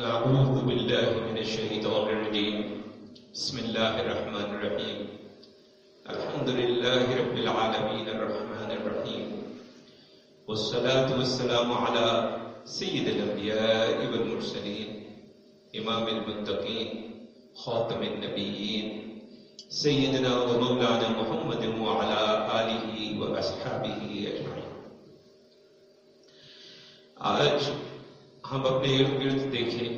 أعوذ بالله من الشيطان الرجيم. بسم الله الرحمن الرحيم. الحمد لله رب العالمين الرحمن الرحيم. والصلاة والسلام على سيد الأنبياء والمرسلين، إمام المتقين، خاتم النبيين، سيدنا ومولانا محمد وعلى آله وأصحابه أجمعين. آج ہم اپنے ارد گرد دیکھیں،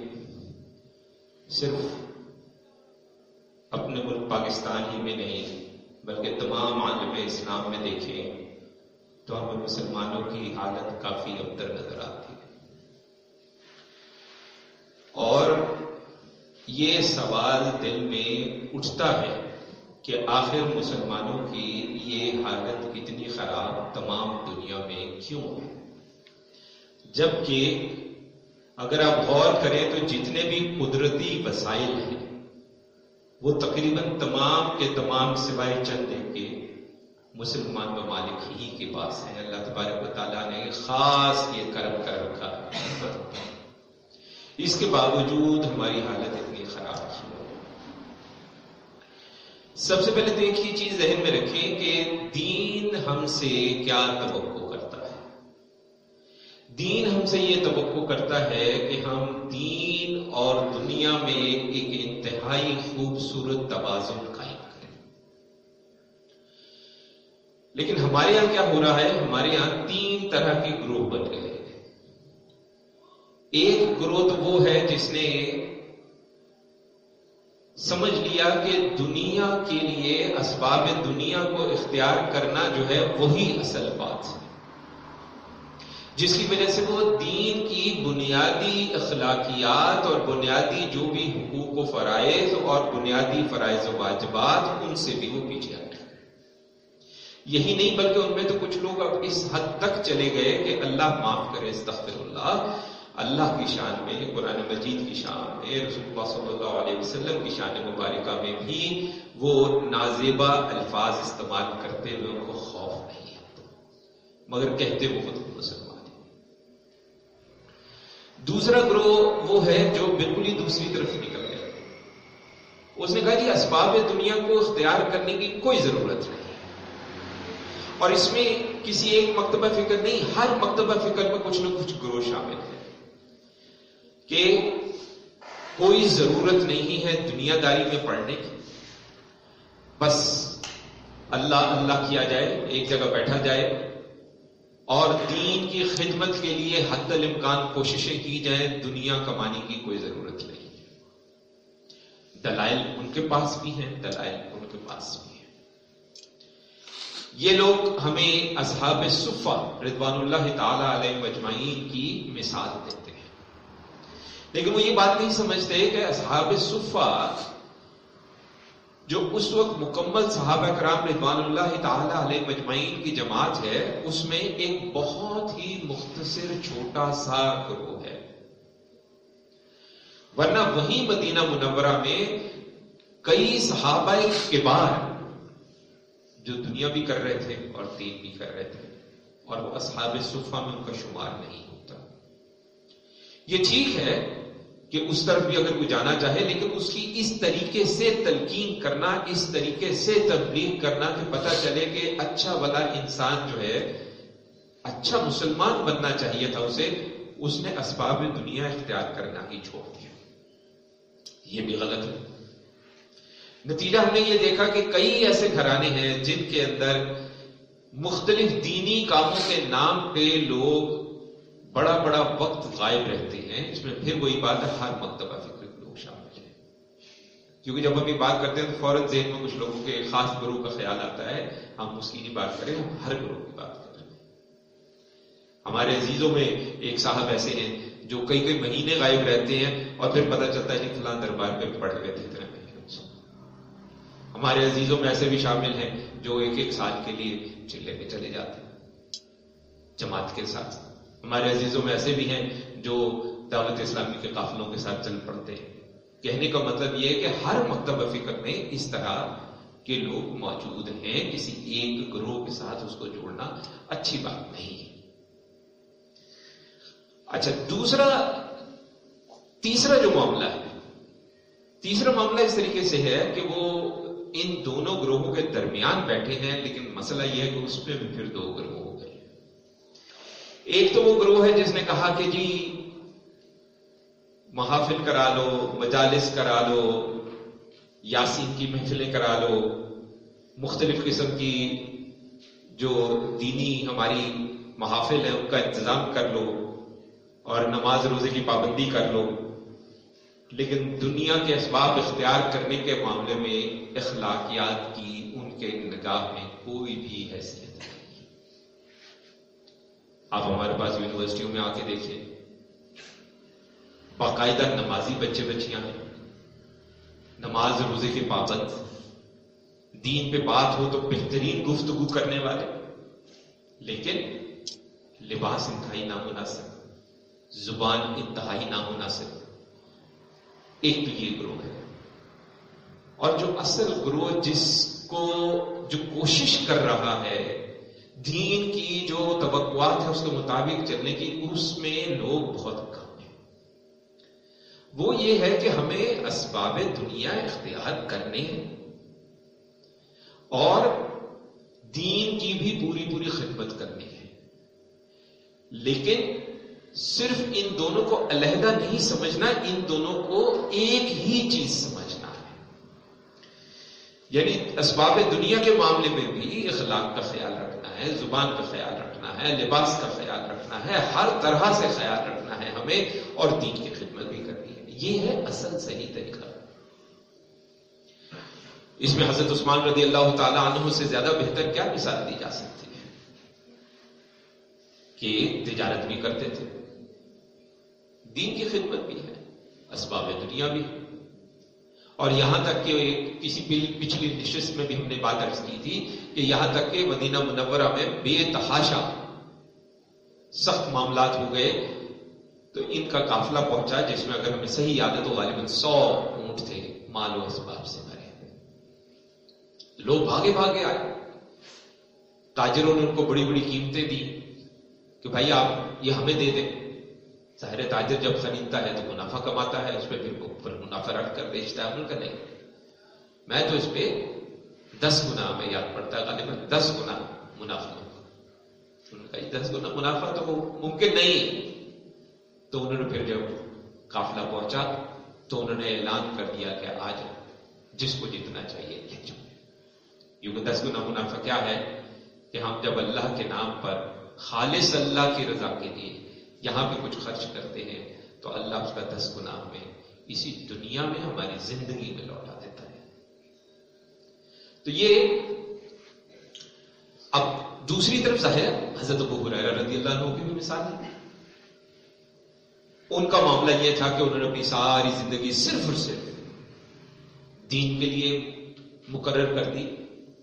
صرف اپنے ملک پاکستان ہی میں نہیں، بلکہ تمام عالم اسلام میں دیکھیں تو ہمیں مسلمانوں کی حالت کافی ابتر نظر آتی ہے۔ اور یہ سوال دل میں اٹھتا ہے کہ آخر مسلمانوں کی یہ حالت اتنی خراب تمام دنیا میں کیوں ہے؟ جبکہ اگر آپ غور کریں تو جتنے بھی قدرتی وسائل ہیں، وہ تقریباً تمام کے تمام سوائے چند کے مسلمان ممالک ہی کے پاس ہیں۔ اللہ تبارک و تعالیٰ نے خاص یہ کرم کر رکھا ہے۔ اس کے باوجود ہماری حالت اتنی خراب ہے؟ سب سے پہلے تو ایک ہی چیز ذہن میں رکھیں کہ دین ہم سے کیا توقع دین ہم سے یہ توقع کرتا ہے کہ ہم دین اور دنیا میں ایک انتہائی خوبصورت توازن قائم کریں۔ لیکن ہمارے یہاں کیا ہو رہا ہے؟ ہمارے یہاں تین طرح کے گروہ بن گئے ایک گروہ تو وہ ہے جس نے سمجھ لیا کہ دنیا کے لیے اسباب دنیا کو اختیار کرنا جو ہے وہی اصل بات ہے۔ جس کی وجہ سے وہ دین کی بنیادی اخلاقیات اور بنیادی جو بھی حقوق و فرائض اور بنیادی فرائض و واجبات ان سے بھی وہ پیچھے ہٹے یہی نہیں بلکہ ان میں تو کچھ لوگ اب اس حد تک چلے گئے کہ اللہ معاف کرے استغفر اللہ اللہ کی شان میں، قرآن مجید کی شان میں، رسول اللہ صلی اللہ علیہ وسلم کی شان مبارکہ میں بھی وہ نازیبا الفاظ استعمال کرتے ہوئے ان کو خوف نہیں مگر کہتے وہ خود مسلمان۔ دوسرا گروہ وہ ہے جو بالکل ہی دوسری طرف نکل گیا۔ اس نے کہا جی اسباب دنیا کو اختیار کرنے کی کوئی ضرورت نہیں۔ اور اس میں کسی ایک مکتبہ فکر نہیں، ہر مکتبہ فکر میں کچھ نہ کچھ گروہ شامل ہے۔ کہ کوئی ضرورت نہیں ہے دنیا داری میں پڑھنے کی۔ بس اللہ اللہ کیا جائے، ایک جگہ بیٹھا جائے۔ اور دین کی خدمت کے لیے حد الامکان کوششیں کی جائیں، دنیا کمانے کی کوئی ضرورت نہیں۔ دلائل ان کے پاس بھی ہیں، دلائل ان کے پاس بھی ہیں۔ یہ لوگ ہمیں اصحاب صفا رضوان اللہ تعالی علیہ مجمعین کی مثال دیتے ہیں۔ لیکن وہ یہ بات نہیں سمجھتے کہ اصحاب صفا جو اس وقت مکمل صحابہ کرام رضوان اللہ تعالی علیہ مجمعین کی جماعت ہے، اس میں ایک بہت ہی مختصر چھوٹا سا گروہ ہے۔ ورنہ وہی مدینہ منورہ میں کئی صحابہ کے جو دنیا بھی کر رہے تھے اور دین بھی کر رہے تھے، اور وہ اصحاب صفحہ میں ان کا شمار نہیں ہوتا۔ یہ ٹھیک ہے کہ اس طرف بھی اگر کوئی جانا چاہے، لیکن اس کی اس طریقے سے تلقین کرنا، اس طریقے سے تبلیغ کرنا کہ پتہ چلے کہ اچھا والا انسان جو ہے اچھا مسلمان بننا چاہیے تھا اسے، اس نے اسباب دنیا اختیار کرنا ہی چھوڑ دیا۔ یہ بھی غلط ہے۔ نتیجہ ہم نے یہ دیکھا کہ کئی ایسے گھرانے ہیں جن کے اندر مختلف دینی کاموں کے نام پہ لوگ بڑا بڑا وقت غائب رہتے ہیں، اس میں پھر وہی بات ہے، ہر مکتبہ فکر کے لوگ شامل ہیں۔ کیونکہ جب ہم یہ بات کرتے ہیں تو فوراً ذہن میں کچھ لوگوں کے خاص گروہ کا خیال آتا ہے، ہم اس کی نہیں بات کریں، ہم ہر گروہ کی بات کر رہے ہیں۔ ہمارے عزیزوں میں ایک صاحب ایسے ہیں جو کئی کئی مہینے غائب رہتے ہیں اور پھر پتہ چلتا ہے کہ فلاں دربار پہ پڑھ گئے تھے، اتنے مہینے ہمارے عزیزوں میں ایسے بھی شامل ہیں جو ایک ایک سال کے لیے چلے پہ چلے جاتے ہیں۔ جماعت کے ساتھ۔ ہمارے عزیزوں میں ایسے بھی ہیں جو دعوت اسلامی کے قافلوں کے ساتھ چل پڑتے ہیں۔ کہنے کا مطلب یہ ہے کہ ہر مکتب فکر میں اس طرح کے لوگ موجود ہیں، کسی ایک گروہ کے ساتھ اس کو جوڑنا اچھی بات نہیں۔ اچھا دوسرا، تیسرا جو معاملہ ہے، تیسرا معاملہ اس طریقے سے ہے کہ وہ ان دونوں گروہوں کے درمیان بیٹھے ہیں، لیکن مسئلہ یہ ہے کہ اس میں بھی پھر دو گروہ ہو گئے۔ ایک تو وہ گروہ ہے جس نے کہا کہ جی محافل کرا لو، مجالس کرا لو، یاسین کی محفلیں کرا لو، مختلف قسم کی جو دینی ہماری محافل ہیں، ان کا انتظام کر لو اور نماز روزے کی پابندی کر لو۔ لیکن دنیا کے اسباب اختیار کرنے کے معاملے میں اخلاقیات کی ان کے نگاہ میں کوئی بھی حیثیت نہیں۔ آپ ہمارے پاس یونیورسٹیوں میں آ کے دیکھیں۔ باقاعدہ نمازی بچے بچیاں ہیں نماز روزے کے پابند، دین پہ بات ہو تو بہترین گفتگو کرنے والے۔ لیکن لباس انتہائی نامناسب، زبان انتہائی نامناسب۔ ایک تو یہ گروہ ہے۔ اور جو اصل گروہ جس کو، جو کوشش کر رہا ہے دین کی جو توقعات ہے اس کے مطابق چلنے کی، اس میں لوگ بہت کم ہیں۔ وہ یہ ہے کہ ہمیں اسباب دنیا اختیار کرنے ہیں۔ اور دین کی بھی پوری پوری خدمت کرنی ہے۔ لیکن صرف ان دونوں کو علیحدہ نہیں سمجھنا، ان دونوں کو ایک ہی چیز سمجھنا ہے۔ یعنی اسباب دنیا کے معاملے میں بھی اخلاق کا خیال رکھنا۔ ہے، زبان کا خیال رکھنا ہے، لباس کا خیال رکھنا ہے، ہر طرح سے خیال رکھنا ہے ہمیں اور دین کی خدمت بھی کرنی ہے۔ یہ ہے اصل صحیح طریقہ۔ اس میں حضرت عثمان رضی اللہ تعالی عنہ سے زیادہ بہتر کیا مثال دی جا سکتی ہے؟ کہ تجارت بھی کرتے تھے۔ دین کی خدمت بھی ہے، اسباب دنیا بھی ہے۔ اور یہاں تک کہ کسی پچھلی نشست میں بھی ہم نے بات عرض کی تھی کہ یہاں تک کہ مدینہ منورہ میں بے تحاشا سخت معاملات ہو گئے تو ان کا قافلہ پہنچا جس میں اگر ہمیں صحیح یاد ہے تو غالباً سو اونٹ تھے مال و اسباب سے بھرے لوگ بھاگے بھاگے آئے۔ تاجروں نے ان کو بڑی بڑی قیمتیں دی کہ بھائی آپ یہ ہمیں دے دیں۔ ظاہر تاجر جب خریدتا ہے تو منافع کماتا ہے، اس پہ پھر منافع رکھ کر بیچتا ہے، عمل کا نہیں میں تو اس پہ دس گنا میں یاد پڑتا ہے، غالباً دس گنا منافع دس گنا منافع تو ممکن نہیں تو انہوں نے پھر جب قافلہ پہنچا، تو انہوں نے اعلان کر دیا کہ آج جس کو جتنا چاہیے لے جاؤ۔ کیونکہ دس گنا منافع کیا ہے کہ ہم جب اللہ کے نام پر خالص اللہ کی رضا کے لیے یہاں پہ کچھ خرچ کرتے ہیں، تو اللہ اس کا دس گنا ہمیں اسی دنیا میں ہماری زندگی میں لوٹا دیتا تو یہ اب دوسری طرف ظاہر حضرت ابو حریر رضی اللہ عنہ کی بھی مثال ہے۔ ان کا معاملہ یہ تھا کہ انہوں نے اپنی ساری زندگی صرف اور صرف دین کے لیے مقرر کر دی۔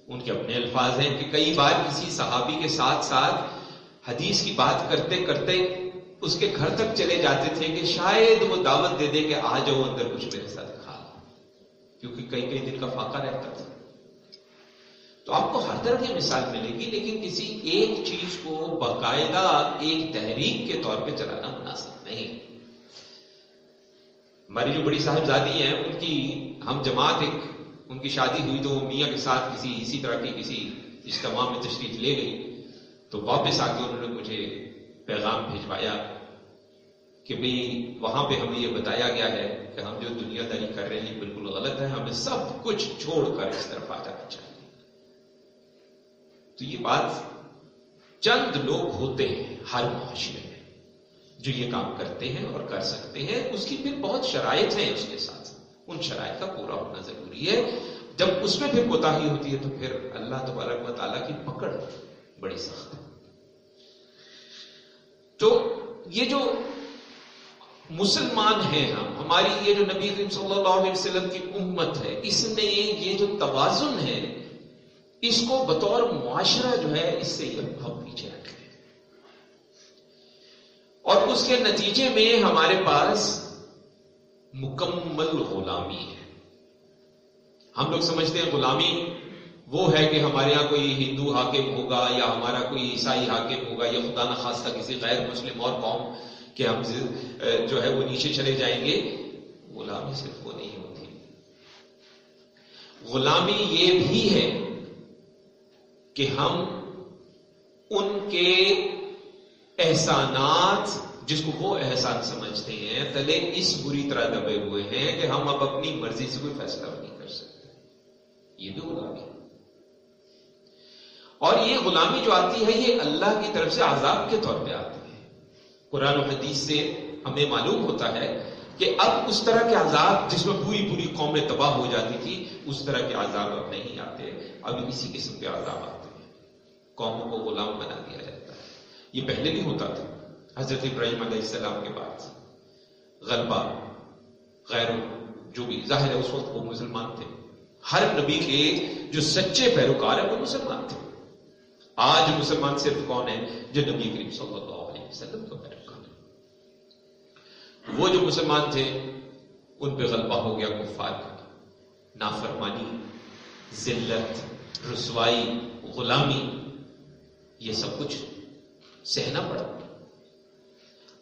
ان کے اپنے الفاظ ہیں کہ کئی بار کسی صحابی کے ساتھ ساتھ حدیث کی بات کرتے کرتے اس کے گھر تک چلے جاتے تھے کہ شاید وہ دعوت دے دے کہ آ جاؤ اندر کچھ میرے ساتھ کھا۔ کیونکہ کئی کئی دن کا فاقہ رہتا تھا۔ تو آپ کو ہر طرح کی مثال ملے گی، لیکن کسی ایک چیز کو باقاعدہ ایک تحریک کے طور پہ چلانا مناسب نہیں۔ ہماری جو بڑی صاحبزادی ہیں، ان کی ہم جماعت ایک، ان کی شادی ہوئی تو میاں کے ساتھ کسی، اسی طرح کی کسی اجتماع میں تشریف لے گئی۔ تو واپس آ کے انہوں نے مجھے پیغام بھیجوایا کہ بھئی وہاں پہ ہمیں یہ بتایا گیا ہے کہ ہم جو دنیا داری کر رہے ہیں بالکل غلط ہے، ہمیں سب کچھ چھوڑ کر اس طرف آ جانا تو یہ بات چند لوگ ہوتے ہیں ہر معاشرے میں، جو یہ کام کرتے ہیں اور کر سکتے ہیں۔ اس کی پھر بہت شرائط ہیں اس کے ساتھ۔ ان شرائط کا پورا ہونا ضروری ہے۔ جب اس میں پھر کوتا ہی ہوتی ہے تو پھر اللہ تبارک و تعالیٰ کی پکڑ بڑی سخت ہے۔ تو یہ جو مسلمان ہیں ہم، ہماری یہ جو نبی صلی اللہ علیہ وسلم کی امت ہے، اس نے یہ جو توازن ہے اس کو بطور معاشرہ جو ہے، اس سے یہ بہت پیچھے رکھے اور اس کے نتیجے میں ہمارے پاس مکمل غلامی ہے۔ ہم لوگ سمجھتے ہیں غلامی وہ ہے کہ ہمارے یہاں کوئی ہندو حاکم ہوگا یا ہمارا کوئی عیسائی حاکم ہوگا یا خدا نخواستہ کسی غیر مسلم اور قوم کہ ہم جو ہے وہ نیچے چلے جائیں گے۔ غلامی صرف وہ نہیں ہوتی۔ غلامی یہ بھی ہے کہ ہم ان کے احسانات، جس کو وہ احسان سمجھتے ہیں، تلے اس بری طرح دبے ہوئے ہیں کہ ہم اب اپنی مرضی سے کوئی فیصلہ نہیں کر سکتے۔ یہ بھی غلامی اور یہ غلامی جو آتی ہے، یہ اللہ کی طرف سے عذاب کے طور پہ آتی ہے۔ قرآن و حدیث سے ہمیں معلوم ہوتا ہے کہ اب اس طرح کے عذاب جس میں پوری پوری قومیں تباہ ہو جاتی تھی، اس طرح کے عذاب اب نہیں آتے۔ اب اسی قسم کے عذاب آتے قوموں کو غلام بنا دیا جاتا ہے۔ یہ پہلے بھی ہوتا تھا۔ حضرت ابراہیم علیہ السلام کے بعد۔ غلبہ، غیر جو بھی ظاہر ہے، اس وقت وہ مسلمان تھے۔ ہر نبی کے جو سچے پیروکار ہیں، وہ مسلمان تھے۔ آج مسلمان صرف کون ہے جو نبی کریم صلی اللہ علیہ وسلم کا پیروکار وہ جو مسلمان تھے، ان پہ غلبہ ہو گیا، کفار کا۔ نافرمانی، ذلت، رسوائی، غلامی یہ سب کچھ سہنا پڑا۔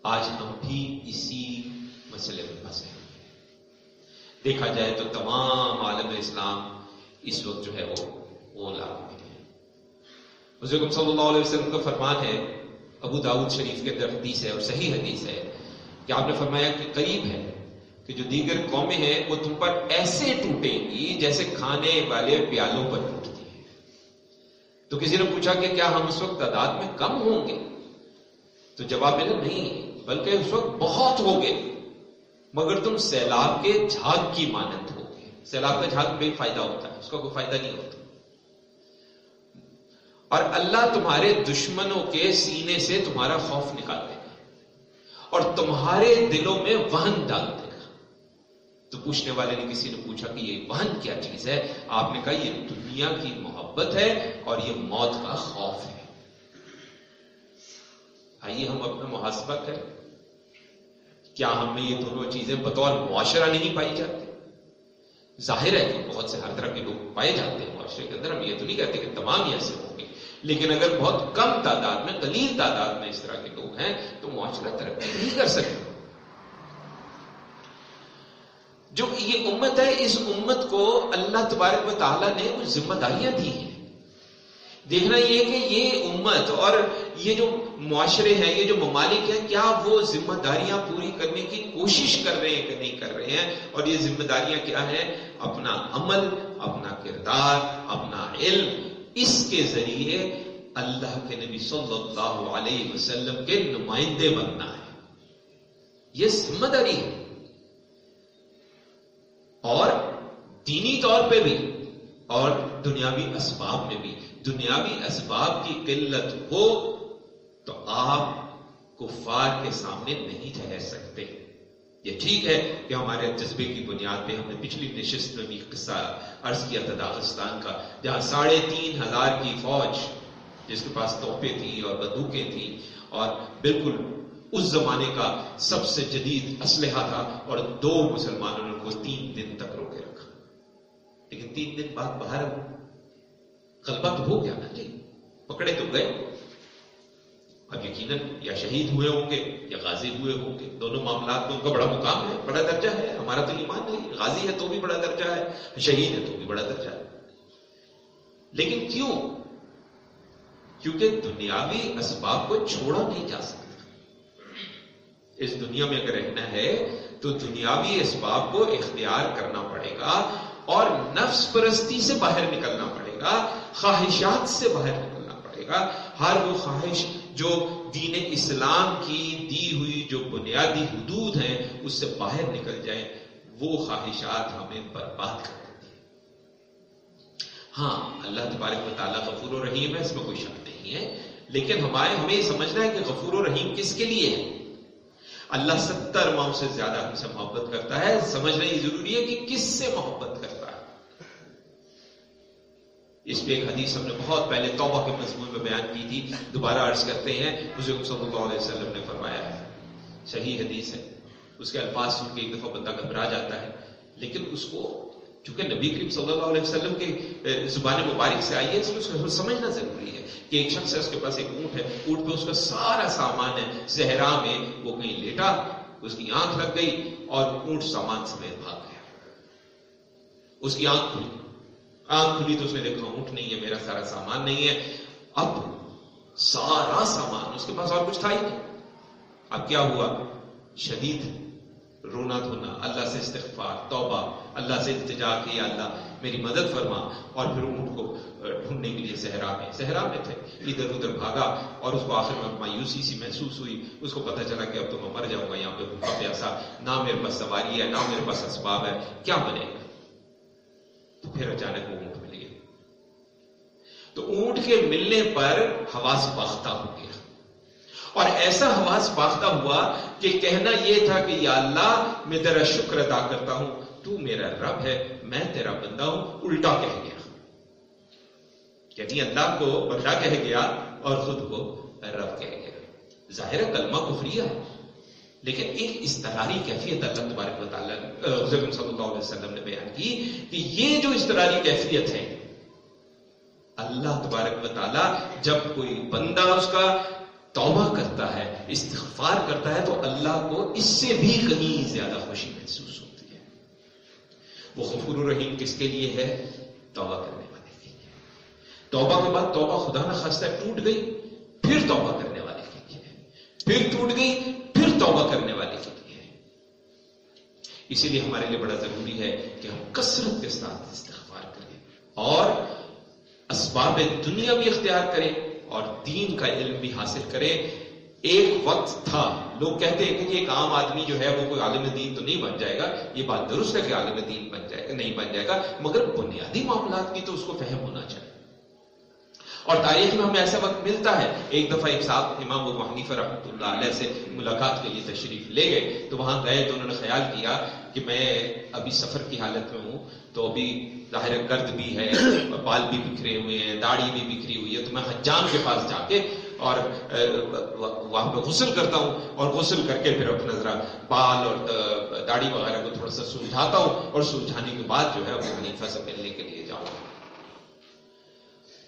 آج ہم بھی اسی مسئلے میں پھنسے ہیں۔ دیکھا جائے تو تمام عالم اسلام اس وقت جو ہے وہ غلام حضرت صلی اللہ علیہ وسلم کا فرمان ہے، ابو داود شریف کے اندر حدیث ہے اور صحیح حدیث ہے کہ آپ نے فرمایا کہ قریب ہے کہ جو دیگر قومیں ہیں وہ تم پر ایسے ٹوٹیں گی جیسے کھانے والے پیالوں پر ٹوٹتی تو کسی نے پوچھا کہ کیا ہم اس وقت تعداد میں کم ہوں گے؟ تو جواب ملا، نہیں، بلکہ اس وقت بہت ہوگے مگر تم سیلاب کے جھاگ کی مانند ہوگے سیلاب کا جھاگ بے فائدہ ہوتا ہے، اس کا کوئی فائدہ نہیں ہوتا۔ اور اللہ تمہارے دشمنوں کے سینے سے تمہارا خوف نکال دے گا اور تمہارے دلوں میں وہن ڈال دے گا تو پوچھنے والے نے کسی نے پوچھا کہ یہ وہن کیا چیز ہے؟ آپ نے کہا یہ دنیا کی محبت ہے اور یہ موت کا خوف ہے۔ آئیے ہم اپنا محاسبہ کریں۔ کیا ہم میں یہ دونوں چیزیں بطور معاشرہ نہیں پائی جاتی؟ ظاہر ہے کہ بہت سے ہر طرح کے لوگ پائے جاتے ہیں۔ معاشرے کے اندر ہم یہ تو نہیں کہتے کہ تمام ہی ایسے ہوں گے۔ لیکن اگر بہت کم تعداد میں، قلیل تعداد میں اس طرح کے لوگ ہیں، تو معاشرہ ترقی نہیں کر سکتے۔ جو یہ امت ہے، اس امت کو اللہ تبارک و تعالیٰ نے کچھ ذمہ داریاں دی ہیں۔ دیکھنا یہ کہ یہ امت اور یہ جو معاشرے ہیں، یہ جو ممالک ہیں، کیا وہ ذمہ داریاں پوری کرنے کی کوشش کر رہے ہیں کہ نہیں کر رہے ہیں؟ اور یہ ذمہ داریاں کیا ہیں؟ اپنا عمل، اپنا کردار، اپنا علم۔ اس کے ذریعے اللہ کے نبی صلی اللہ علیہ وسلم کے نمائندے بننا ہے۔ یہ ذمہ داری ہے۔ اور دینی طور پہ بھی، اور دنیاوی اسباب میں بھی۔ دنیاوی اسباب کی قلت ہو تو آپ کفار کے سامنے نہیں ٹھہر سکتے۔ یہ ٹھیک ہے کہ ہمارے جذبے کی بنیاد پہ ہم نے پچھلی نشست میں بھی قصہ عرض کیا تھا داغستان کا، جہاں ساڑھے تین ہزار کی فوج، جس کے پاس توپے تھی اور بندوقیں تھیں، اور بالکل اس زمانے کا سب سے جدید اسلحہ تھا اور دو مسلمانوں نے کو تین دن تک روکے رکھا۔ لیکن تین دن بعد باہر غلبہ تو ہو گیا نا۔ جی پکڑے تو گئے۔ اب یقیناً یا شہید ہوئے ہوں گے یا غازی ہوئے ہوں گے۔ دونوں معاملات میں ان کا بڑا مقام ہے، بڑا درجہ ہے۔ ہمارا تو ایمان نہیں، غازی ہے تو بھی بڑا درجہ ہے، شہید ہے تو بھی بڑا درجہ ہے۔ لیکن کیوں؟ کیونکہ دنیاوی اسباب کو چھوڑا نہیں جا سکتا۔ اس دنیا میں اگر رہنا ہے تو دنیاوی اسباب کو اختیار کرنا پڑے گا اور نفس پرستی سے باہر نکلنا پڑے گا، خواہشات سے باہر نکلنا پڑے گا۔ ہر وہ خواہش جو دین اسلام کی دی ہوئی جو بنیادی حدود ہیں، اس سے باہر نکل جائیں، وہ خواہشات ہمیں برباد کر دیتی ہاں اللہ تبارک و تعالیٰ غفور و رحیم ہے، اس میں کوئی شک نہیں ہے، لیکن ہمارے، ہمیں یہ سمجھنا ہے کہ غفور و رحیم کس کے لیے ہے؟ اللہ ستر ماؤں سے زیادہ ہم سے محبت کرتا ہے۔ سمجھنا یہ ضروری ہے کہ کس سے محبت کرتا ہے۔ اس پہ ایک حدیث ہم نے بہت پہلے توبہ کے مضمون میں بیان کی تھی۔ دوبارہ عرض کرتے ہیں حضرت صلی اللہ علیہ وسلم نے فرمایا ہے، صحیح حدیث ہے۔ اس کے الفاظ سن کے ایک دفعہ بندہ گھبرا جاتا ہے، لیکن اس کو چونکہ نبی کریم صلی اللہ علیہ وسلم کے زبان مبارک سے آئی ہے اس لیے سمجھنا ضروری ہے کہ ایک شخص ہے، اس کے پاس ایک اونٹ ہے، اونٹ پہ اس کا سارا سامان ہے صحرا میں وہ کہیں لیٹا، اس کی آنکھ لگ گئی اور اونٹ سامان سمیت بھاگ گیا۔ اس کی آنکھ کھلی۔ آنکھ کھلی تو اس نے دیکھا اونٹ نہیں ہے، میرا سارا سامان نہیں ہے۔ اب سارا سامان اس کے پاس اور کچھ تھا ہی نہیں۔ اب کیا ہوا؟ شدید رونا دھونا، اللہ سے استغفار، توبہ، اللہ سے التجا کہ اللہ میری مدد فرما۔ اور پھر اونٹ کو ڈھونڈنے کے لیے صحرا میں صحرا میں تھے۔ ادھر ادھر بھاگا اور اس کو آخر میں مایوسی سی محسوس ہوئی۔ اس کو پتہ چلا کہ اب تو میں مر جاؤں گا۔ یہاں پہ بھوکا پیاسا، نہ میرے پاس سواری ہے، نہ میرے پاس اسباب ہے۔ کیا بنے؟ گا تو پھر اچانک وہ اونٹ مل گیا تو اونٹ کے ملنے پر حواس باختہ ہو گیا اور ایسا حواس باختہ ہوا کہ کہنا یہ تھا کہ یا اللہ، میں تیرا شکر ادا کرتا ہوں۔ تو میرا رب ہے، میں تیرا بندہ ہوں۔ الٹا کہہ گیا۔ یعنی اللہ کو بندہ کہہ گیا اور خود کو رب کہہ گیا۔ ظاہر کلمہ کفریہ ہے۔ لیکن ایک استراری کیفیت اللہ تبارک و تعالیٰ حضرت صلی اللہ علیہ وسلم نے بیان کی کہ یہ جو استراری کیفیت ہے، اللہ تبارک و تعالیٰ، جب کوئی بندہ اس کا توبہ کرتا ہے، استغفار کرتا ہے تو اللہ کو اس سے بھی کہیں زیادہ خوشی محسوس ہوتی ہے۔ وہ غفور الرحیم کس کے لیے ہے؟ توبہ کرنے والے کے لیے۔ توبہ کے بعد توبہ خدا نہ خاصہ ٹوٹ گئی، پھر توبہ کرنے والے کے لیے۔ پھر ٹوٹ گئی، پھر توبہ کرنے والے کے لیے۔ اسی لیے ہمارے لیے بڑا ضروری ہے کہ ہم کثرت کے ساتھ استغفار کریں اور اسباب دنیا بھی اختیار کریں۔ اور دین کا علم بھی حاصل کرے۔ ایک وقت تھا۔ لوگ کہتے ہیں کہ ایک عام آدمی جو ہے وہ کوئی عالم دین تو نہیں بن جائے گا۔ یہ بات درست ہے کہ عالم دین بن جائے گا، نہیں بن جائے گا، مگر بنیادی معاملات کی تو اس کو فہم ہونا چاہیے۔ اور تاریخ میں ہمیں ایسا وقت ملتا ہے، ایک دفعہ ایک صاحب امام ابو حنیفہ رحمۃ اللہ علیہ سے ملاقات کے لیے تشریف لے گئے۔ تو وہاں گئے تو انہوں نے خیال کیا کہ میں ابھی سفر کی حالت میں ہوں۔ تو ابھی ظاہر گرد بھی ہے، بال بھی بکھرے ہوئے ہیں، داڑھی بھی بکھری ہوئی ہے، تو میں حجام کے پاس جا کے اور وہاں پہ غسل کرتا ہوں اور غسل کر کے پھر اپنا ذرا بال اور داڑھی وغیرہ کو تھوڑا سا سلجھاتا ہوں اور سلجھانے کے بعد جو ہے وہ حنیفہ سے ملنے کے لیے جاؤں۔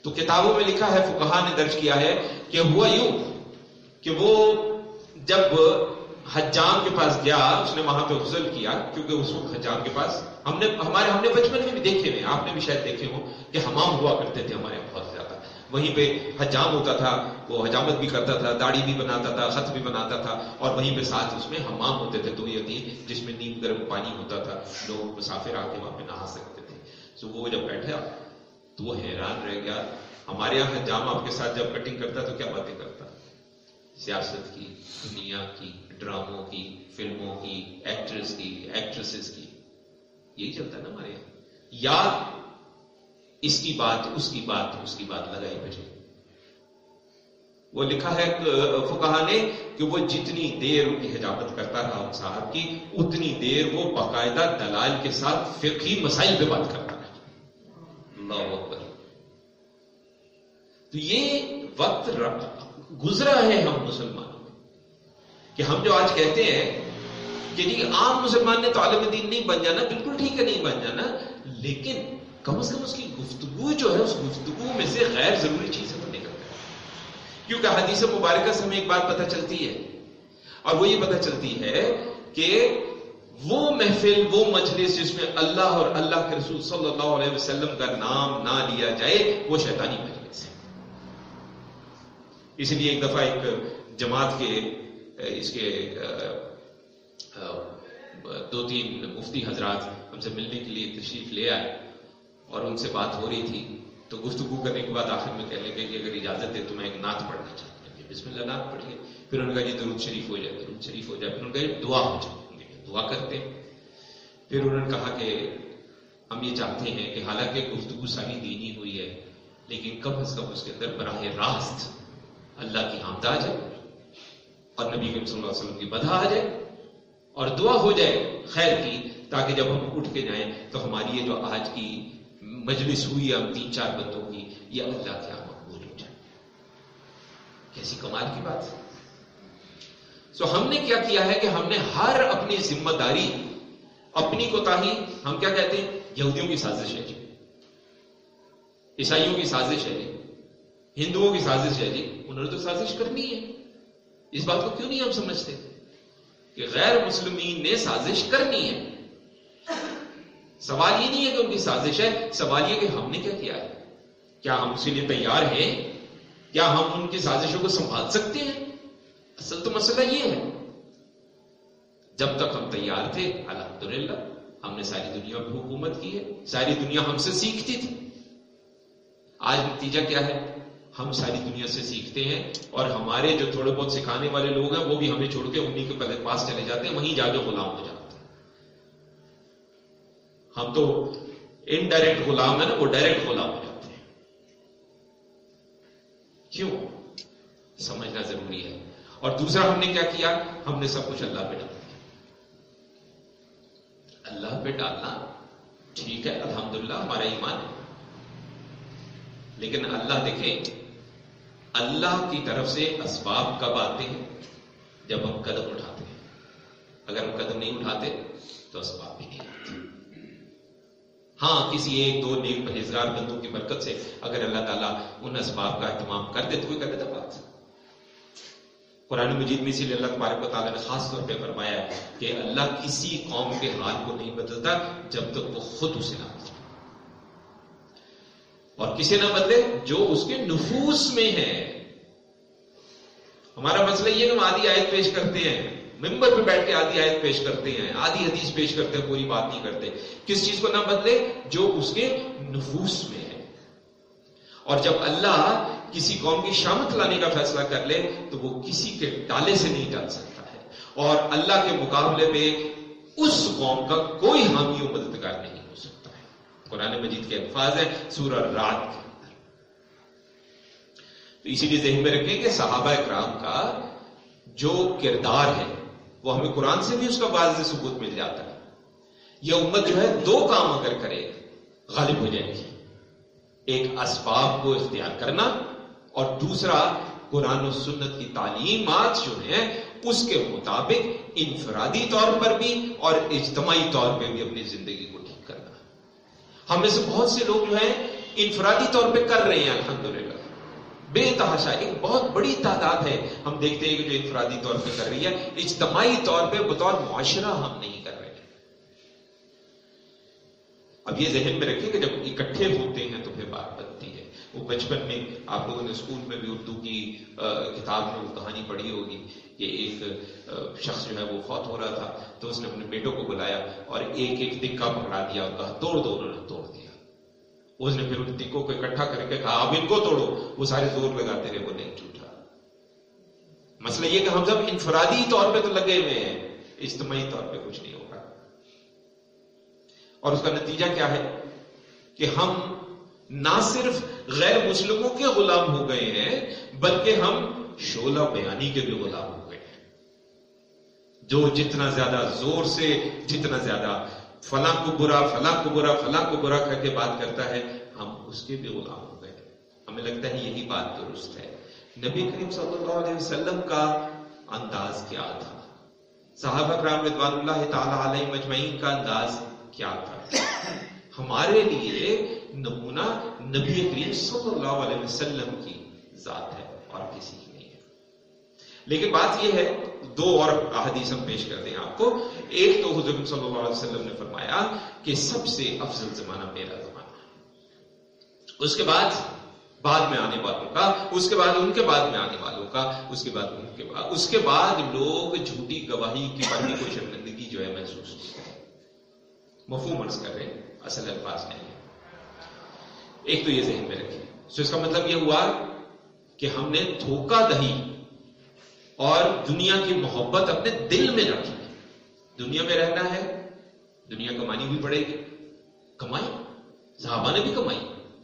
تو کتابوں میں لکھا ہے فکہ نے درج کیا ہے کہ ہوا یوں کہ وہ جب حجام کے پاس گیا، اس نے وہاں پہ غسل کیا، کیونکہ اس وقت حجام کے پاس ہم نے ہمارے ہم نے بچپن میں بھی دیکھے ہوئے آپ نے بھی شاید دیکھے ہوں کہ حمام ہوا کرتے تھے ہمارے یہاں بہت زیادہ۔ وہیں پہ حجام ہوتا تھا، وہ حجامت بھی کرتا تھا، داڑھی بھی بناتا تھا، خط بھی بناتا تھا، اور وہیں پہ ساتھ اس میں حمام ہوتے تھے تو یہ تھی جس میں نیم گرم پانی ہوتا تھا، لوگ مسافر آ کے وہاں پہ نہا سکتے تھے۔ تو وہ جب بیٹھا، تو وہ حیران رہ گیا، ہمارے یہاں حجام آپ کے ساتھ جب کٹنگ کرتا تو کیا باتیں کرتا؟ سیاست کی، دنیا کی ڈراموں کی، فلموں کی ایکٹرس کی ایکٹریسز کی۔ یہی چلتا ہے نا ہمارے یہاں۔ یا اس کی بات، اس کی بات، اس کی بات لگائی بجے وہ لکھا ہے فکہ نے کہ وہ جتنی دیر ان کی حجابت کرتا رہا ان صاحب کی، اتنی دیر وہ باقاعدہ دلال کے ساتھ فقہی مسائل پہ بات کرتا رہا۔ اللہ اکبر۔ تو یہ وقت گزرا ہے ہم مسلمانوں میں کہ ہم جو آج کہتے ہیں کہ جی عام مسلمان نے تو عالم دین نہیں بن جانا، بالکل ٹھیک ہے نہیں بن جانا، لیکن کم از کم اس کی گفتگو جو ہے، اس گفتگو میں سے غیر ضروری چیزیں تو نکل جائے کیونکہ حدیث مبارکہ سے ہمیں ایک بات پتہ چلتی ہے، اور وہ یہ پتہ چلتی ہے کہ وہ محفل، وہ مجلس جس میں اللہ اور اللہ کے رسول صلی اللہ علیہ وسلم کا نام نہ لیا جائے، وہ شیطانی مجلس ہے۔ اس لیے ایک دفعہ ایک جماعت کے اس کے دو تین مفتی حضرات ہم سے ملنے کے لیے تشریف لے آئے اور ان سے بات ہو رہی تھی۔ تو گفتگو کرنے کے بعد آخر میں کہنے لگے کہ اگر اجازت دے تو میں ایک نعت پڑھنا چاہتا ہوں۔ بسم اللہ، نعت پڑھیے۔ پھر انہوں نے کہا جی درود شریف ہو جائے، درود شریف ہو جائے، پھر انہوں نے کہا دعا ہو جائے۔ دعا کرتے پھر انہوں نے کہا کہ ہم یہ چاہتے ہیں کہ حالانکہ گفتگو ساری دینی ہوئی ہے، لیکن کم از کم اس کے اندر براہ راست اللہ کی آمد آ جائے اور نبی صلی اللہ علیہ وسلم کی بدھا آ جائے اور دعا ہو جائے خیر کی، تاکہ جب ہم اٹھ کے جائیں تو ہماری یہ جو آج کی مجلس ہوئی ہم تین چار بندوں کی، یہ اللہ کیا مقبول ہو جائے۔ کیسی کمال کی بات۔ سو ہم نے کیا کیا ہے کہ ہم نے ہر اپنی ذمہ داری، اپنی کوتا ہم کیا کہتے ہیں؟ یہودیوں کی سازش ہے جی۔ عیسائیوں کی سازش ہے جی۔ ہندوؤں کی سازش ہے جی۔ انہوں نے تو سازش کرنی ہے۔ اس بات کو کیوں نہیں ہم سمجھتے کہ غیر مسلمین نے سازش کرنی ہے؟ سوال یہ نہیں ہے کہ ان کی سازش ہے، سوال یہ کہ ہم نے کیا کیا ہے؟ کیا ہم اسی لیے تیار ہیں؟ کیا ہم ان کی سازشوں کو سنبھال سکتے ہیں؟ اصل تو مسئلہ یہ ہے۔ جب تک ہم تیار تھے، الحمدللہ، ہم نے ساری دنیا پہ حکومت کی ہے، ساری دنیا ہم سے سیکھتی تھی۔ آج نتیجہ کیا ہے؟ ہم ساری دنیا سے سیکھتے ہیں اور ہمارے جو تھوڑے بہت سکھانے والے لوگ ہیں وہ بھی ہمیں چھوڑ کے انہیں کے پہلے پاس چلے جاتے ہیں، وہیں جا کے غلام ہو جاتے ہیں۔ ہم تو انڈائریکٹ غلام ہے نا، وہ ڈائریکٹ غلام ہو جاتے ہیں۔ کیوں؟ سمجھنا ضروری ہے۔ اور دوسرا ہم نے کیا کیا؟ ہم نے سب کچھ اللہ پہ ڈال دیا اللہ پہ ڈالنا ٹھیک ہے، الحمدللہ ہمارا ایمان ہے۔ لیکن اللہ دیکھیں اللہ کی طرف سے اسباب کب آتے ہیں؟ جب ہم قدم اٹھاتے ہیں۔ اگر ہم قدم نہیں اٹھاتے، تو اسباب بھی نہیں آتے۔ ہاں کسی ایک دو نیک پرہیزگار بندوں کی برکت سے اگر اللہ تعالیٰ ان اسباب کا اہتمام کر دے، تو کوئی کر دیتا بات۔ قرآن مجید میں اسی لیے اللہ تبارک و تعالیٰ نے خاص طور پہ فرمایا ہے کہ اللہ کسی قوم کے حال کو نہیں بدلتا جب تک وہ خود اسے نہ اور کسی نہ بدلے جو اس کے نفوس میں ہے۔ ہمارا مسئلہ یہ کہ ہم آدھی آیت پیش کرتے ہیں، ممبر پہ بیٹھ کے آدھی آیت پیش کرتے ہیں، آدھی حدیث پیش کرتے ہیں، پوری بات نہیں کرتے۔ کس چیز کو نہ بدلے جو اس کے نفوس میں ہے۔ اور جب اللہ کسی قوم کی شامت لانے کا فیصلہ کر لے، تو وہ کسی کے ڈالے سے نہیں ڈال سکتا ہے۔ اور اللہ کے مقابلے میں اس قوم کا کوئی حامی و مددگار نہیں۔ قرآن مجید کے الفاظ ہیں، سورہ رات کے اندر۔ تو اسی لیے ذہن میں رکھیں کہ صحابہ اکرام کا جو کردار ہے، وہ ہمیں قرآن سے بھی اس کا واضح ثبوت مل جاتا ہے۔ یہ امت جو ہے، دو کام اگر کرے، غالب ہو جائے گی۔ ایک اسباب کو اختیار کرنا اور دوسرا، قرآن و سنت کی تعلیمات جو ہیں، اس کے مطابق انفرادی طور پر بھی اور اجتماعی طور پہ بھی اپنی زندگی کو ہم میں سے بہت سے لوگ جو ہیں، انفرادی طور پہ کر رہے ہیں، الحمدللہ۔ بے تحاشا، ایک بہت بڑی تعداد ہے۔ ہم دیکھتے ہیں کہ جو انفرادی طور پہ کر رہی ہے، اجتماعی طور پہ بطور معاشرہ ہم نہیں کر رہے۔ اب یہ ذہن میں رکھیں کہ جب اکٹھے ہوتے ہیں تو پھر بات بنتی ہے۔ وہ بچپن میں آپ لوگوں نے اسکول میں بھی اردو کی کتاب میں وہ کہانی پڑھی ہوگی۔ کہ ایک شخص جو ہے وہ فوت ہو رہا تھا، تو اس نے اپنے بیٹوں کو بلایا اور ایک ایک دکا پکڑا دیا اور کہا توڑ دو انہوں نے توڑ دیا۔ اس نے پھر ان دکوں کو اکٹھا کر کے کہا، اب ان کو توڑو۔ وہ سارے زور لگاتے رہے، وہ نہیں ٹوٹا۔ مسئلہ یہ کہ ہم سب انفرادی طور پہ تو لگے ہوئے ہیں، اجتماعی طور پہ کچھ نہیں ہوگا۔ اور اس کا نتیجہ کیا ہے؟ کہ ہم نہ صرف غیر مسلموں کے غلام ہو گئے ہیں، بلکہ ہم شولہ بیانی کے بھی غلام ہو جو جتنا زیادہ زور سے، جتنا زیادہ فلاں کو برا، فلاں کو برا، فلاں کو برا کر کے بات کرتا ہے، ہم اس کے بھی غلام ہو گئے۔ ہمیں لگتا ہے یہی بات درست ہے۔ نبی کریم صلی اللہ علیہ وسلم کا انداز کیا تھا؟ صحابہ کرام رضوان اللہ تعالی علیہ مجمعین کا انداز کیا تھا؟ ہمارے لیے نمونہ نبی کریم صلی اللہ علیہ وسلم کی ذات ہے اور کسی کی نہیں ہے۔ لیکن بات یہ ہے دو اور احادیث ہم پیش کرتے ہیں آپ کو۔ ایک تو حضرت صلی اللہ علیہ وسلم نے فرمایا کہ سب سے افضل زمانہ میرا زمانہ۔ اس کے بعد بعد میں آنے والوں کا، اس کے بعد ان کے بعد میں آنے والوں کا، اس کے بعد ان کے بعد۔ اس کے بعد لوگ جھوٹی گواہی کی بڑی کو شرمندگی جو ہے محسوس نہیں کرتے۔ مفہوم عرض کر رہے ہیں، اصل الفاظ نہیں ہے۔ ایک تو یہ ذہن میں رکھیں۔ سو اس کا مطلب یہ ہوا کہ ہم نے دھوکہ دہی اور دنیا کی محبت اپنے دل میں رکھی دنیا میں رہنا ہے، دنیا کمانی بھی پڑے گی۔ کمائی؟ صحابہ نے بھی کمائی۔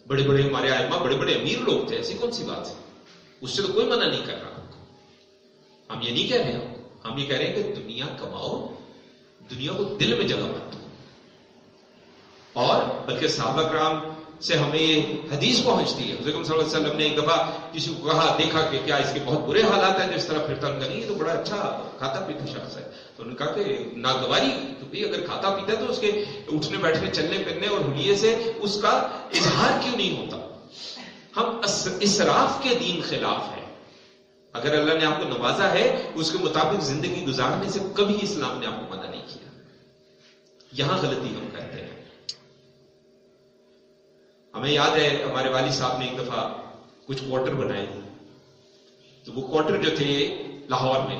بڑے بڑے ہمارے آئمہ بڑے بڑے امیر لوگ تھے، ایسی کون سی بات ہے؟ اس سے تو کوئی منع نہیں کر رہا۔ ہم یہ نہیں کہہ رہے ہیں، ہم یہ کہہ رہے ہیں کہ دنیا کماؤ، دنیا کو دل میں جگہ مت دو۔ اور بلکہ صحابہ کرام سے ہمیں یہ حدیث پہنچتی ہے۔ حضرت صلی اللہ علیہ وسلم نے ایک دفعہ کسی کو کہا، دیکھا کہ کیا اس کے بہت برے حالات ہیں جس طرح پھرتا ان کا نہیں تو بڑا اچھا کھاتا پیتا شخص ہے۔ تو انہوں نے کہا کہ ناگواری، تو اگر کھاتا پیتا تو اس کے اٹھنے بیٹھنے، چلنے پھرنے اور حلیے سے اس کا اظہار کیوں نہیں ہوتا؟ ہم اسراف کے دین خلاف ہے اگر اللہ نے آپ کو نوازا ہے، اس کے مطابق زندگی گزارنے سے کبھی اسلام نے آپ کو منع نہیں کیا۔ یہاں غلطی ہم کرتے ہیں ہمیں یاد ہے ہمارے والد صاحب نے ایک دفعہ کچھ کوارٹر بنائے تو وہ کوارٹر جو تھے لاہور میں،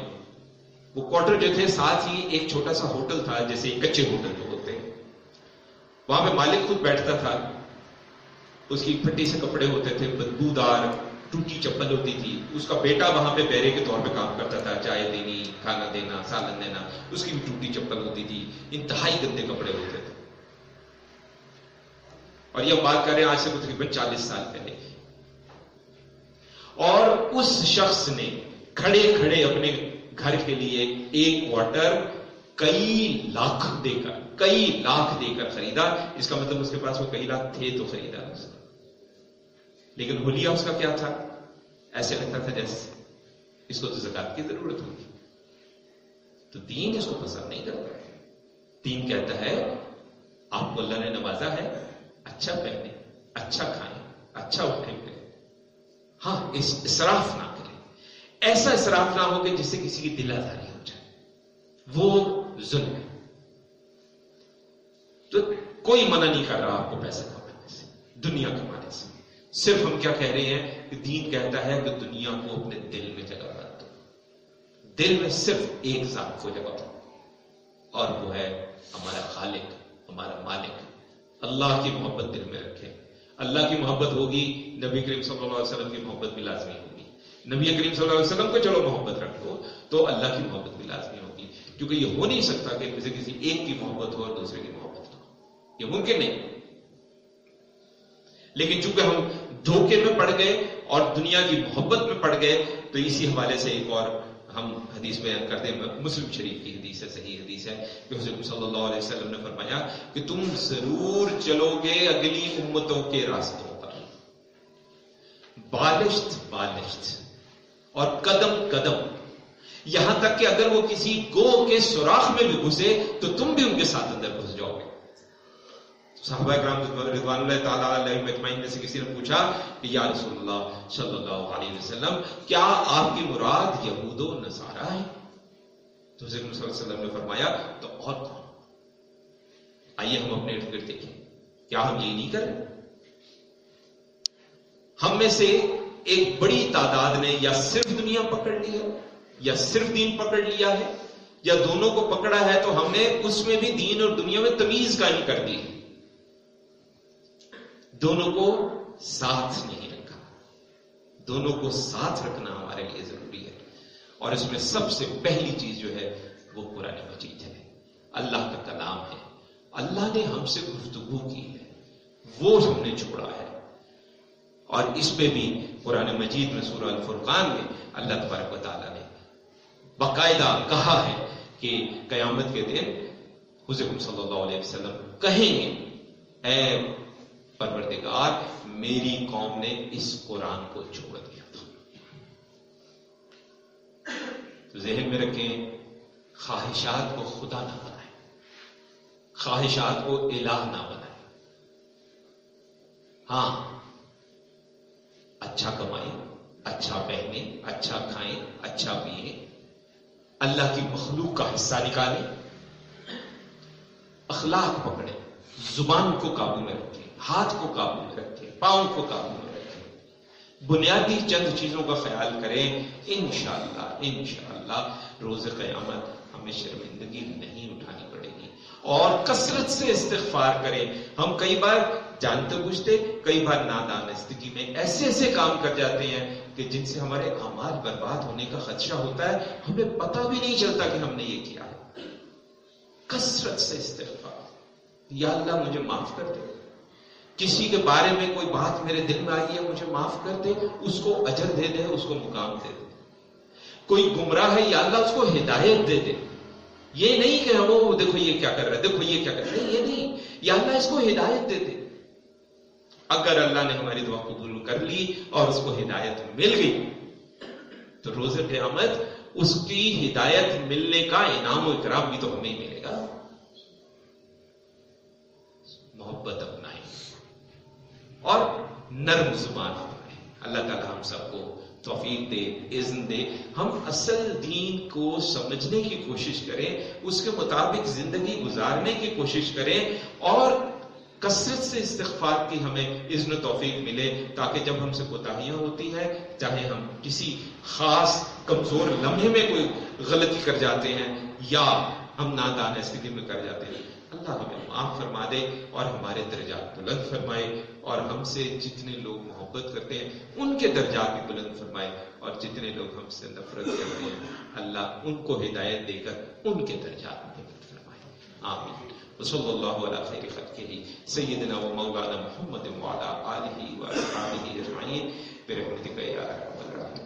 وہ کوارٹر جو تھے ساتھ ہی ایک چھوٹا سا ہوٹل تھا، جیسے کچے ہوٹل جو ہوتے ہیں۔ وہاں پہ مالک خود بیٹھتا تھا، اس کی پھٹی سے کپڑے ہوتے تھے، بدبودار، ٹوٹی چپل ہوتی تھی۔ اس کا بیٹا وہاں پہ بیرے کے طور پہ کام کرتا تھا، چائے دینی، کھانا دینا، سالن دینا، اس کی بھی ٹوٹی چپل ہوتی تھی، انتہائی گندے کپڑے ہوتے تھے۔ اور یہ بات کر رہے ہیں آج سے تقریباً چالیس سال پہلے۔ اور اس شخص نے کھڑے کھڑے اپنے گھر کے لیے ایک کوارٹر کئی لاکھ دے کر، کئی لاکھ دے کر خریدا۔ اس کا مطلب اس کے پاس وہ کئی لاکھ تھے تو خریدا اس کا لیکن ہولیا اس کا کیا تھا؟ ایسے لگتا تھا جیسے اس کو تو زکات کی ضرورت ہوگی۔ تو دین اس کو پسند نہیں کرتا۔ دین کہتا ہے، آپ کو اللہ نے نوازا ہے اچھا پہنے اچھا کھائیں اچھا اٹھیں پھر ہاں اس اسراف نہ کریں۔ ایسا اسراف نہ ہو کہ جس سے کسی کی دل آزاری ہو جائے۔ وہ ظلم ہے۔ تو کوئی منع نہیں کر رہا آپ کو پیسہ کمانے سے، دنیا کمانے سے۔ صرف ہم کیا کہہ رہے ہیں کہ دین کہتا ہے کہ دنیا کو اپنے دل میں جگہ کر دو۔ دل میں صرف ایک ذات کو جگہ دو۔ اور وہ ہے ہمارا خالق، ہمارا مالک۔ اللہ کی محبت دل میں رکھے اللہ کی محبت ہوگی، نبی کریم صلی اللہ علیہ وسلم کی محبت بھی لازمی ہوگی۔ نبی کریم صلی اللہ علیہ وسلم کو چلو محبت رکھ تو اللہ کی محبت بھی لازمی ہوگی۔ کیونکہ یہ ہو نہیں سکتا کہ کسی کسی ایک کی محبت ہو اور دوسرے کی محبت ہو۔ یہ ممکن نہیں۔ لیکن چونکہ ہم دھوکے میں پڑ گئے اور دنیا کی محبت میں پڑ گئے، تو اسی حوالے سے ایک اور ہم حدیث بیان کرتے ہیں، مسلم شریف کی حدیث ہے، صحیح حدیث ہے کہ حضرت صلی اللہ علیہ وسلم نے فرمایا کہ تم ضرور چلو گے اگلی امتوں کے راستوں پر۔ بالشت بالشت۔ اور قدم قدم۔ یہاں تک کہ اگر وہ کسی گو کے سوراخ میں بھی گھسے تو تم بھی ان کے ساتھ اندر گھس جاؤ گے۔ صحابہ کرام رضوان اللہ تعالیٰ علیہ مجمعین میں سے کسی نے پوچھا کہ یا رسول اللہ صلی اللہ علیہ وسلم، کیا آپ کی مراد یہود و نصارہ ہے تو حضرت صلی اللہ علیہ وسلم نے فرمایا، تو اور کون؟ آئیے ہم اپنے ارد گرد دیکھیں، کیا ہم یہ نہیں کریں؟ ہم میں سے ایک بڑی تعداد نے یا صرف دنیا پکڑ لیا یا صرف دین پکڑ لیا ہے، یا دونوں کو پکڑا ہے، تو ہم نے اس میں بھی دین اور دنیا میں تمیز قائم کر دی ہے۔ دونوں کو ساتھ نہیں رکھا۔ دونوں کو ساتھ رکھنا ہمارے لیے ضروری ہے۔ اور اس میں سب سے پہلی چیز جو ہے، وہ قرآن مجید ہے۔ اللہ کا کلام ہے۔ اللہ نے ہم سے گفتگو کی ہے۔ وہ ہم نے چھوڑا ہے۔ اور اس پہ بھی قرآن مجید میں سورہ الفرقان میں اللہ تبارک و تعالیٰ نے باقاعدہ کہا ہے کہ قیامت کے دن حضرت صلی اللہ علیہ وسلم کہیں گے، اے پروردگار، میری قوم نے اس قرآن کو چھوڑ دیا تھا۔ تو ذہن میں رکھیں، خواہشات کو خدا نہ بنائے۔ خواہشات کو الہ نہ بنائے۔ ہاں اچھا کمائیں اچھا پہنے اچھا کھائیں اچھا پیئیں۔ اللہ کی مخلوق کا حصہ نکالیں۔ اخلاق پکڑیں۔ زبان کو قابو میں رکھیں۔ ہاتھ کو قابو میں رکھے پاؤں کو قابو میں رکھے بنیادی چند چیزوں کا خیال کریں، انشاءاللہ انشاءاللہ روز قیامت ہمیں شرمندگی نہیں اٹھانی پڑے گی۔ اور کثرت سے استغفار کریں۔ ہم کئی بار جانتے بوجھتے، کئی بار نادانستگی میں ایسے ایسے کام کر جاتے ہیں کہ جن سے ہمارے اعمال برباد ہونے کا خدشہ ہوتا ہے۔ ہمیں پتہ بھی نہیں چلتا کہ ہم نے یہ کیا ہے۔ کثرت سے استغفار۔ یا اللہ مجھے معاف کر دے۔ کسی کے بارے میں کوئی بات میرے دل میں آئی ہے، مجھے معاف کر دے، اس کو اجر دے دے، اس کو مقام دے دے۔ کوئی گمراہ ہے، یا اللہ اس کو ہدایت دے دے۔ یہ نہیں کہ ہم دیکھو یہ کیا کر رہے دیکھو یہ کیا کر رہے یہ نہیں۔ یا اللہ اس کو ہدایت دے دے۔ اگر اللہ نے ہماری دعا قبول کر لی اور اس کو ہدایت مل گئی، تو روز قیامت اس کی ہدایت ملنے کا انعام و اکرام بھی تو ہمیں ملے گا۔ محبت اور نرم زبان اپنائیں اللہ تعالی ہم سب کو توفیق دے، اذن دے۔ ہم اصل دین کو سمجھنے کی کوشش کریں، اس کے مطابق زندگی گزارنے کی کوشش کریں اور کثرت سے استغفار کی ہمیں اذن و توفیق ملے تاکہ جب ہم سے کوتاہیاں ہوتی ہے چاہے ہم کسی خاص کمزور لمحے میں کوئی غلطی کر جاتے ہیں یا ہم نادان استھتی میں کر جاتے ہیں۔ اللہ ہمیں معاف فرما دے اور ہمارے درجات بلند فرمائے اور ہم سے جتنے لوگ محبت کرتے ہیں، ان کے درجات بھی بلند فرمائے اور جتنے لوگ ہم سے نفرت کرتے ہیں، اللہ ان کو ہدایت دے کر ان کے درجات بلند فرمائے۔ آمین۔ وصلى الله على خير خلقه سيدنا ومولانا محمد وعلى آله وأصحابه أجمعين برحمتك يا أرحم الراحمين